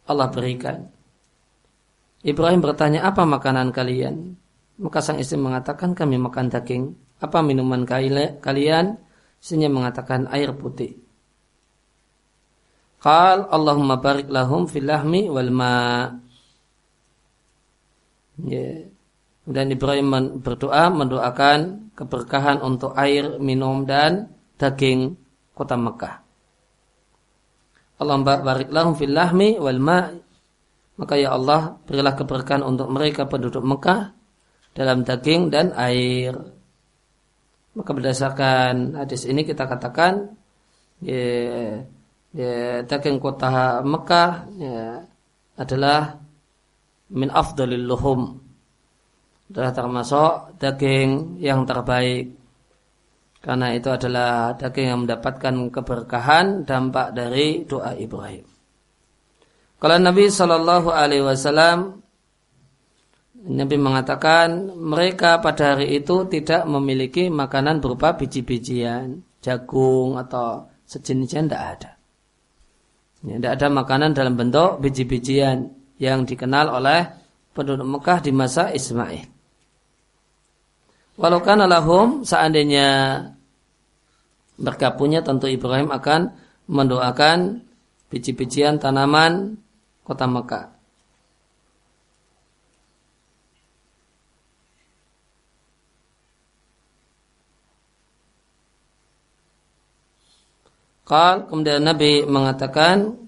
Allah berikan. Ibrahim bertanya, "Apa makanan kalian?" Maka sang istri mengatakan, "Kami makan daging." "Apa minuman kalian?" Istrinya mengatakan, "Air putih." Qal Allahumma barik lahum fil lahmi wal ma. Yeah. Dan Ibrahim berdoa mendoakan keberkahan untuk air minum dan daging kota Mekah. Allah barik lahum fil lahmi wal ma' maka ya Allah berilah keberkahan untuk mereka penduduk Mekah dalam daging dan air. Maka berdasarkan hadis ini kita katakan ya, ya, daging kota Mekah ya, adalah min afdalil luhum adalah termasuk daging yang terbaik karena itu adalah daging yang mendapatkan keberkahan dampak dari doa Ibrahim. Kalau Nabi Shallallahu Nabi mengatakan mereka pada hari itu tidak memiliki makanan berupa biji-bijian, jagung atau sejenisnya tidak ada. Tidak ada makanan dalam bentuk biji-bijian yang dikenal oleh penduduk Mekah di masa Ismail. Walau kana lahum seandainya mereka punya tentu Ibrahim akan mendoakan biji-bijian tanaman kota Mekah. Kal kemudian Nabi mengatakan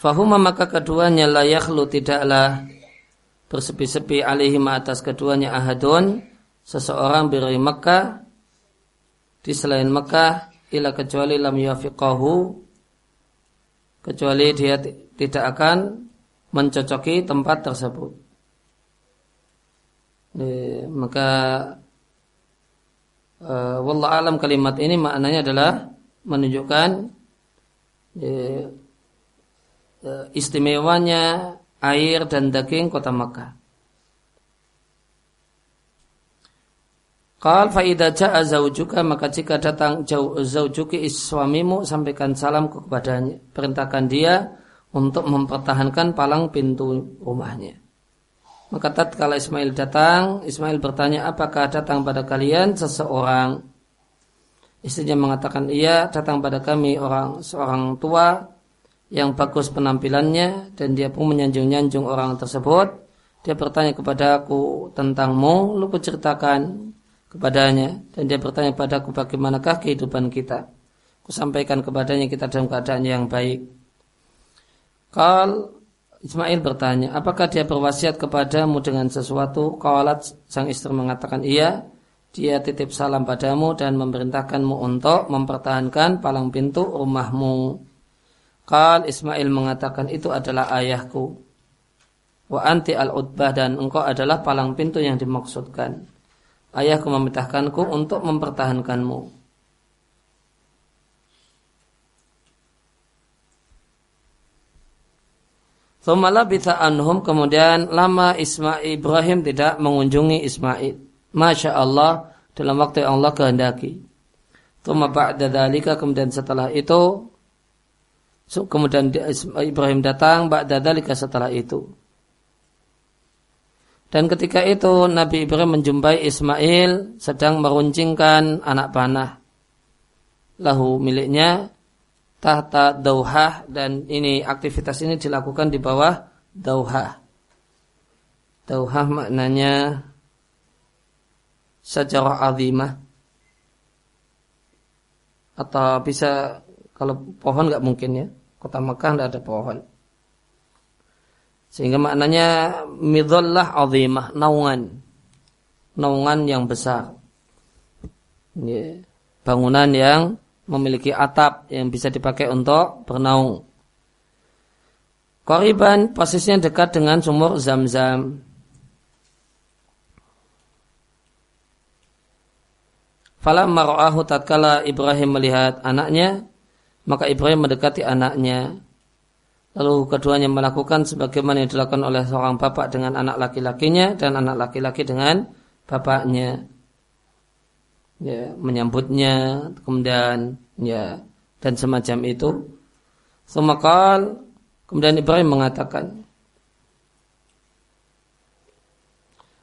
Fahuma maka keduanya layaklu tidaklah bersepi-sepi alaihim atas keduanya ahadun seseorang beri Mekah di selain Mekah ila kecuali lam yafiqahu kecuali dia tidak akan mencocoki tempat tersebut. E, maka e, wallah alam kalimat ini maknanya adalah menunjukkan e, Eh, istimewanya air dan daging kota Makkah. Qal fa idza maka jika datang jauh zaujuki suamimu sampaikan salam kepadanya perintahkan dia untuk mempertahankan palang pintu rumahnya. Maka tatkala Ismail datang, Ismail bertanya, apakah datang pada kalian seseorang? Istrinya mengatakan, iya, datang pada kami orang seorang tua yang bagus penampilannya dan dia pun menyanjung-nyanjung orang tersebut. Dia bertanya kepada aku tentangmu, lu ceritakan kepadanya dan dia bertanya kepadaku bagaimanakah kehidupan kita. Aku sampaikan kepadanya kita dalam keadaan yang baik. Kal Ismail bertanya, apakah dia berwasiat kepadamu dengan sesuatu? Kawalat sang istri mengatakan iya. Dia titip salam padamu dan memerintahkanmu untuk mempertahankan palang pintu rumahmu. Qal Ismail mengatakan itu adalah ayahku. Wa anti al-utbah dan engkau adalah palang pintu yang dimaksudkan. Ayahku memerintahkanku untuk mempertahankanmu. Thumala bisa anhum kemudian lama Ismail Ibrahim tidak mengunjungi Ismail. Masya Allah dalam waktu yang Allah kehendaki. Thumma ba'da kemudian setelah itu So, kemudian Ibrahim datang ba'da dalika setelah itu. Dan ketika itu Nabi Ibrahim menjumpai Ismail sedang meruncingkan anak panah. Lahu miliknya tahta dauhah dan ini aktivitas ini dilakukan di bawah dauhah. Dauhah maknanya sejarah azimah atau bisa kalau pohon nggak mungkin ya Kota Mekah tidak ada pohon. Sehingga maknanya midhallah azimah, naungan. Naungan yang besar. Ya. Bangunan yang memiliki atap yang bisa dipakai untuk bernaung. Koriban posisinya dekat dengan sumur zam-zam. Fala mar'ahu tatkala Ibrahim melihat anaknya, maka Ibrahim mendekati anaknya. Lalu keduanya melakukan sebagaimana yang dilakukan oleh seorang bapak dengan anak laki-lakinya dan anak laki-laki dengan bapaknya. Ya, menyambutnya, kemudian ya dan semacam itu. Semakal, kemudian Ibrahim mengatakan,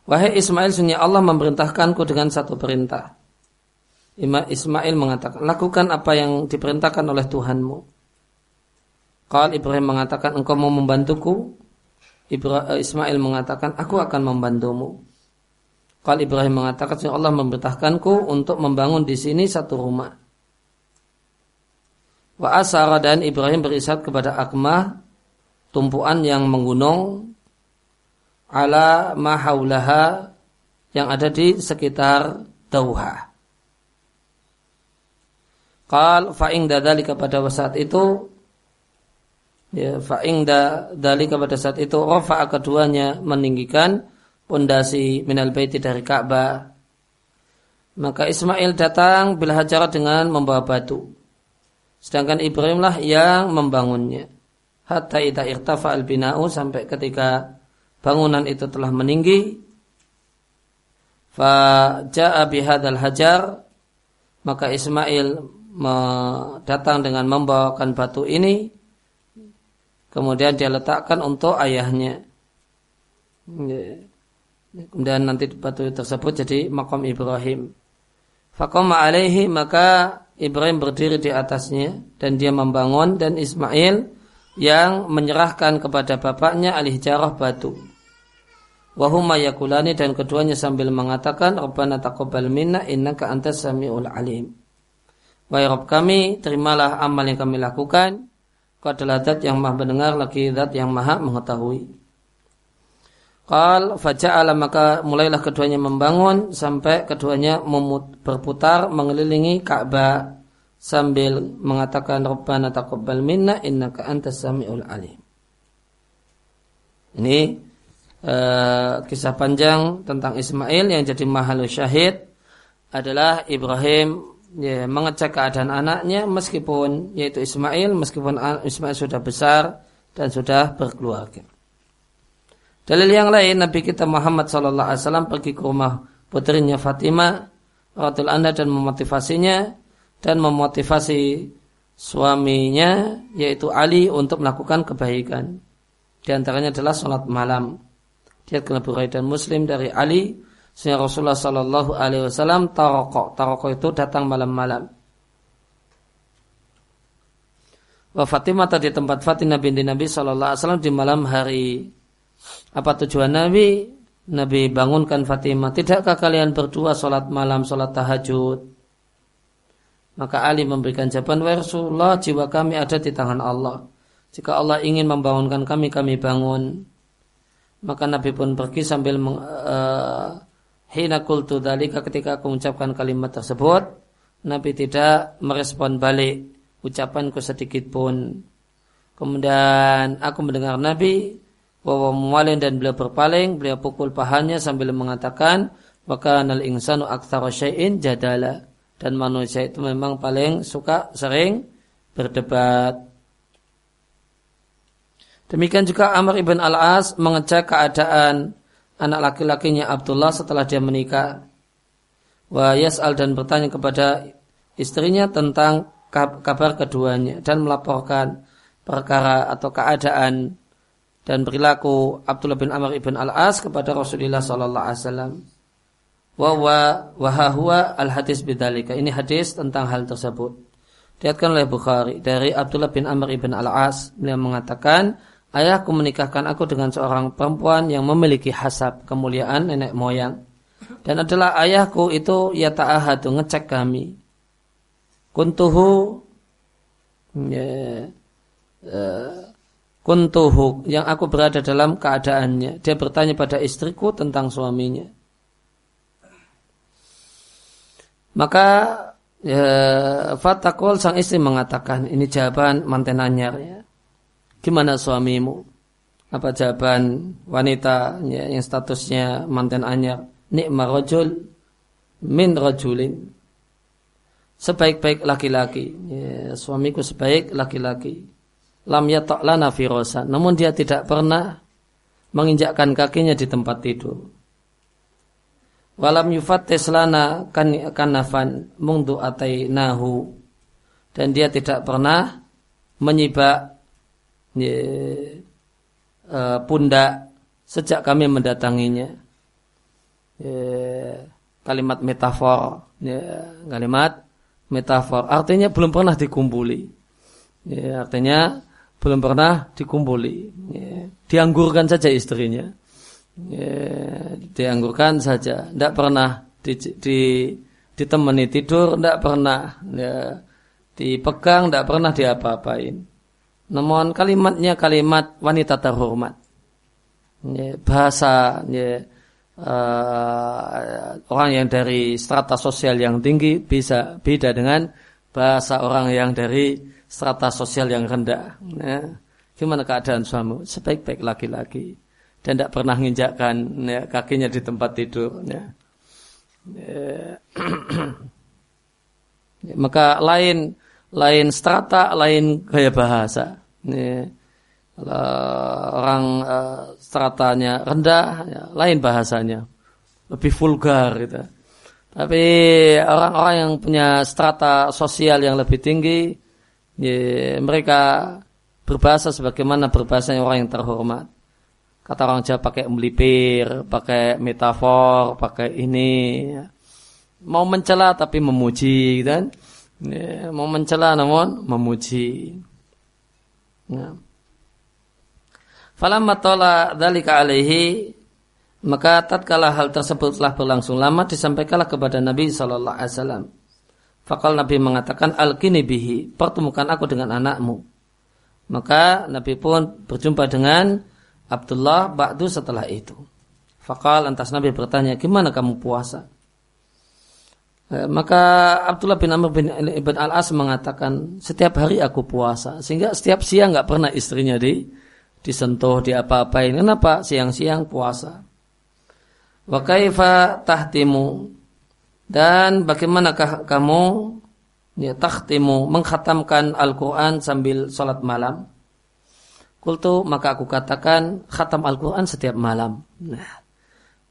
Wahai Ismail, sunnah Allah memerintahkanku dengan satu perintah. Ismail mengatakan, lakukan apa yang diperintahkan oleh Tuhanmu. Kalau Ibrahim mengatakan, engkau mau membantuku Ibrahim, Ismail mengatakan, aku akan membantumu. Kalau Ibrahim mengatakan, Allah memerintahkanku untuk membangun di sini satu rumah. Wa asara dan Ibrahim berisat kepada Akmah tumpuan yang menggunung ala mahaulaha yang ada di sekitar Dauha. Qal fa'ing dadali kepada saat itu ya fa'ing dadali kepada saat itu rafa'a keduanya meninggikan pondasi minal baiti dari Ka'bah. Maka Ismail datang bila hajar dengan membawa batu. Sedangkan Ibrahimlah yang membangunnya. Hatta ita irtafa al bina'u sampai ketika bangunan itu telah meninggi. Faja'a bihadal hajar. Maka Ismail datang dengan membawakan batu ini. Kemudian dia letakkan untuk ayahnya. Kemudian nanti batu tersebut jadi makam Ibrahim. Fakoma alaihi maka Ibrahim berdiri di atasnya dan dia membangun dan Ismail yang menyerahkan kepada bapaknya alih jarah batu. Wahuma yakulani dan keduanya sambil mengatakan Rabbana taqabbal minna innaka antas samiul alim. Wahai Rabb kami, terimalah amal yang kami lakukan. Kau adalah zat yang maha mendengar lagi zat yang maha mengetahui. Qal faja'ala maka mulailah keduanya membangun sampai keduanya berputar mengelilingi Ka'bah sambil mengatakan Rabbana taqabbal minna innaka antas samiul alim. Ini uh, kisah panjang tentang Ismail yang jadi mahal syahid adalah Ibrahim ya, mengecek keadaan anaknya meskipun yaitu Ismail meskipun Ismail sudah besar dan sudah berkeluarga. Dalil yang lain Nabi kita Muhammad Sallallahu Alaihi Wasallam pergi ke rumah putrinya Fatimah Ratul Anda dan memotivasinya dan memotivasi suaminya yaitu Ali untuk melakukan kebaikan. Di antaranya adalah sholat malam. Dia kena dan Muslim dari Ali sehingga Rasulullah Sallallahu Alaihi Wasallam taroko taroko itu datang malam-malam. Wa Fatimah tadi tempat Fatimah binti Nabi Sallallahu Alaihi Wasallam di malam hari apa tujuan Nabi? Nabi bangunkan Fatimah. Tidakkah kalian berdua sholat malam, sholat tahajud? Maka Ali memberikan jawaban, Wa Rasulullah, jiwa kami ada di tangan Allah. Jika Allah ingin membangunkan kami, kami bangun. Maka Nabi pun pergi sambil meng, uh, Hina kultu dalika ketika aku mengucapkan kalimat tersebut, Nabi tidak merespon balik ucapanku sedikit pun. Kemudian aku mendengar Nabi bahwa memalin dan beliau berpaling, beliau pukul pahanya sambil mengatakan, maka nal insanu aktsara syai'in jadala. Dan manusia itu memang paling suka sering berdebat. Demikian juga Amr ibn al-As mengecek keadaan anak laki-lakinya Abdullah setelah dia menikah. Wa yas'al dan bertanya kepada istrinya tentang kabar keduanya dan melaporkan perkara atau keadaan dan perilaku Abdullah bin Amr ibn Al-As kepada Rasulullah sallallahu alaihi wasallam. Wa wa huwa al hadis bidzalika. Ini hadis tentang hal tersebut. Diatkan oleh Bukhari dari Abdullah bin Amr ibn Al-As beliau mengatakan, "Ayahku menikahkan aku dengan seorang perempuan yang memiliki hasab kemuliaan nenek moyang." Dan adalah ayahku itu ya ta'ahadu ngecek kami. Kuntuhu ya, uh, kuntuhu yang aku berada dalam keadaannya. Dia bertanya pada istriku tentang suaminya. Maka ya, Fatakul sang istri mengatakan ini jawaban manten anyar ya. Gimana suamimu? Apa jawaban wanita ya, yang statusnya manten anyar? Nikma rojul min rojulin. Sebaik-baik laki-laki. Ya, suamiku sebaik laki-laki lam yata'lana firosa. Namun dia tidak pernah menginjakkan kakinya di tempat tidur. Walam yufattis lana kan kanafan mungdu nahu dan dia tidak pernah menyibak uh, pundak sejak kami mendatanginya. Kalimat metafor, kalimat metafor artinya belum pernah dikumpuli. Ya, artinya belum pernah dikumpuli. Ya. Dianggurkan saja istrinya. Ya, dianggurkan saja. Tidak pernah di, di, ditemani tidur, tidak pernah. Ya, dipegang, tidak pernah diapa-apain. Namun kalimatnya kalimat wanita terhormat. Ya, bahasa ya, uh, orang yang dari strata sosial yang tinggi bisa beda dengan bahasa orang yang dari strata sosial yang rendah. Ya. Gimana keadaan suami? Sebaik-baik laki-laki dan tidak pernah menginjakkan ya, kakinya di tempat tidur. Ya. Ya. Maka lain lain strata, lain gaya bahasa. Ya. orang uh, stratanya rendah, ya, lain bahasanya, lebih vulgar gitu. Tapi orang-orang yang punya strata sosial yang lebih tinggi, ya, mereka berbahasa sebagaimana berbahasanya orang yang terhormat. Kata orang Jawa pakai melipir, pakai metafor, pakai ini. Ya. Mau mencela tapi memuji, kan? Ya, mau mencela namun memuji. Ya. Falamma tola dalika alaihi maka tatkala hal tersebut telah berlangsung lama disampaikanlah kepada Nabi Shallallahu Alaihi Wasallam. Fakal Nabi mengatakan al bihi pertemukan aku dengan anakmu. Maka Nabi pun berjumpa dengan Abdullah ba'du setelah itu. Fakal lantas Nabi bertanya, gimana kamu puasa? Eh, maka Abdullah bin Amr bin Ibn Al-As mengatakan, setiap hari aku puasa. Sehingga setiap siang nggak pernah istrinya di disentuh, di apa-apain. Kenapa? Siang-siang puasa. Wa kaifa tahtimu dan bagaimanakah kamu ya tahtimu mengkhatamkan Al-Qur'an sambil salat malam? Kultu maka aku katakan khatam Al-Qur'an setiap malam. Nah,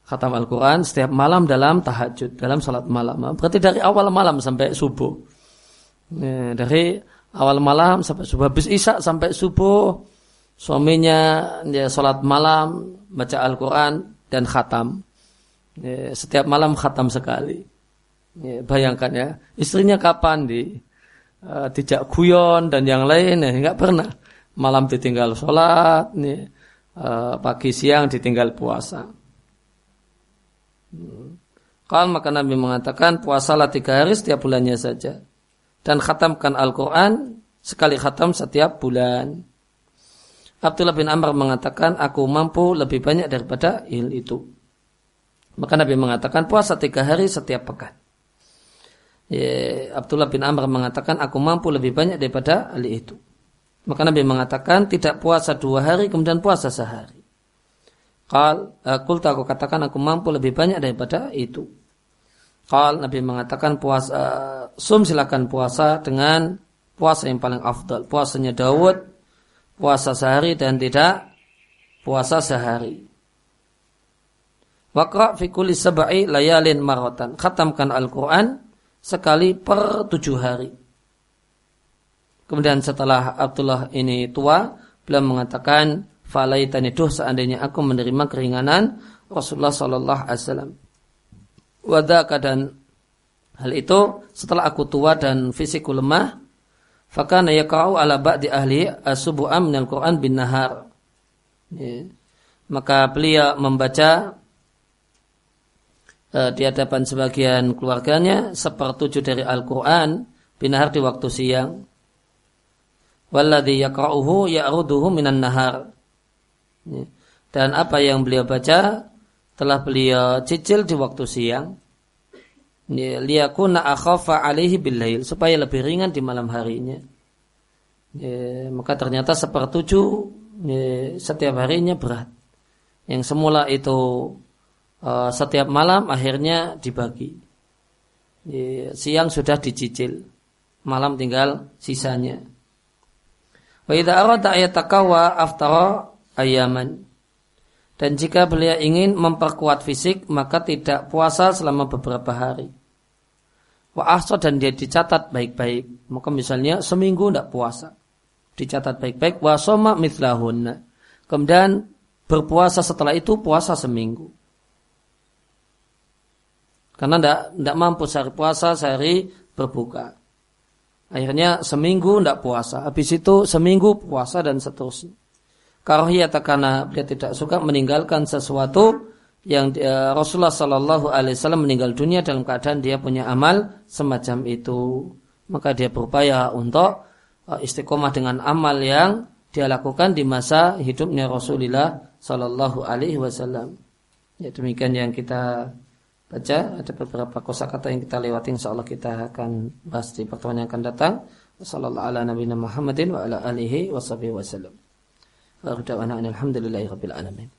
khatam Al-Quran setiap malam dalam tahajud, dalam salat malam. Berarti dari awal malam sampai subuh. Ya, dari awal malam sampai subuh. Habis isya sampai subuh, suaminya ya, salat malam, baca Al-Quran, dan khatam. Ya, setiap malam khatam sekali. Ya, bayangkan ya, istrinya kapan di uh, dijak guyon dan yang lain ya nggak pernah. Malam ditinggal sholat, ya, uh, pagi siang ditinggal puasa. Hmm. Kalau maka Nabi mengatakan puasalah tiga hari setiap bulannya saja. Dan khatamkan Al-Quran sekali khatam setiap bulan. Abdullah bin Amr mengatakan aku mampu lebih banyak daripada il itu. Maka Nabi mengatakan puasa tiga hari setiap pekan. Ya, Abdullah bin Amr mengatakan aku mampu lebih banyak daripada ali itu. Maka Nabi mengatakan tidak puasa dua hari kemudian puasa sehari. Kal, kul aku katakan aku mampu lebih banyak daripada itu. Kal Nabi mengatakan puasa sum silakan puasa dengan puasa yang paling afdal. Puasanya Dawud, puasa sehari dan tidak puasa sehari. Wakra fi kulli layalin marotan. Khatamkan Al-Quran sekali per tujuh hari. Kemudian setelah Abdullah ini tua, beliau mengatakan, Falaitani duh seandainya aku menerima keringanan Rasulullah Sallallahu Alaihi Wasallam. Wadaka dan hal itu setelah aku tua dan fisikku lemah, fakana yakau ala ba'di ahli asubu'am minal Quran bin nahar. Ya. Maka beliau membaca e, di hadapan sebagian keluarganya sepertujuh dari Al-Quran binahar di waktu siang. Walladhi yakra'uhu ya'ruduhu minan nahar. Dan apa yang beliau baca telah beliau cicil di waktu siang. Ya, liyakuna akhafa alaihi billail supaya lebih ringan di malam harinya. Ya, maka ternyata sepertujuh setiap harinya berat. Yang semula itu uh, setiap malam akhirnya dibagi. Siang sudah dicicil, malam tinggal sisanya. Wa idza arada ayatakawa aftara ayaman. Dan jika beliau ingin memperkuat fisik, maka tidak puasa selama beberapa hari. Wa dan dia dicatat baik-baik. Maka misalnya seminggu tidak puasa. Dicatat baik-baik. Wa soma. Kemudian berpuasa setelah itu puasa seminggu. Karena tidak tidak mampu sehari puasa, sehari berbuka. Akhirnya seminggu tidak puasa. Habis itu seminggu puasa dan seterusnya. Karohiyat karena dia tidak suka meninggalkan sesuatu yang uh, Rasulullah Shallallahu Alaihi Wasallam meninggal dunia dalam keadaan dia punya amal semacam itu. Maka dia berupaya untuk uh, istiqomah dengan amal yang dia lakukan di masa hidupnya Rasulullah Shallallahu Alaihi Wasallam. Ya demikian yang kita baca ada beberapa kosakata yang kita lewati insyaallah kita akan bahas di pertemuan yang akan datang. Sallallahu ala nabiyina Muhammadin wa ala alihi wasallam wa sallam. Wa alhamdulillahi rabbil alamin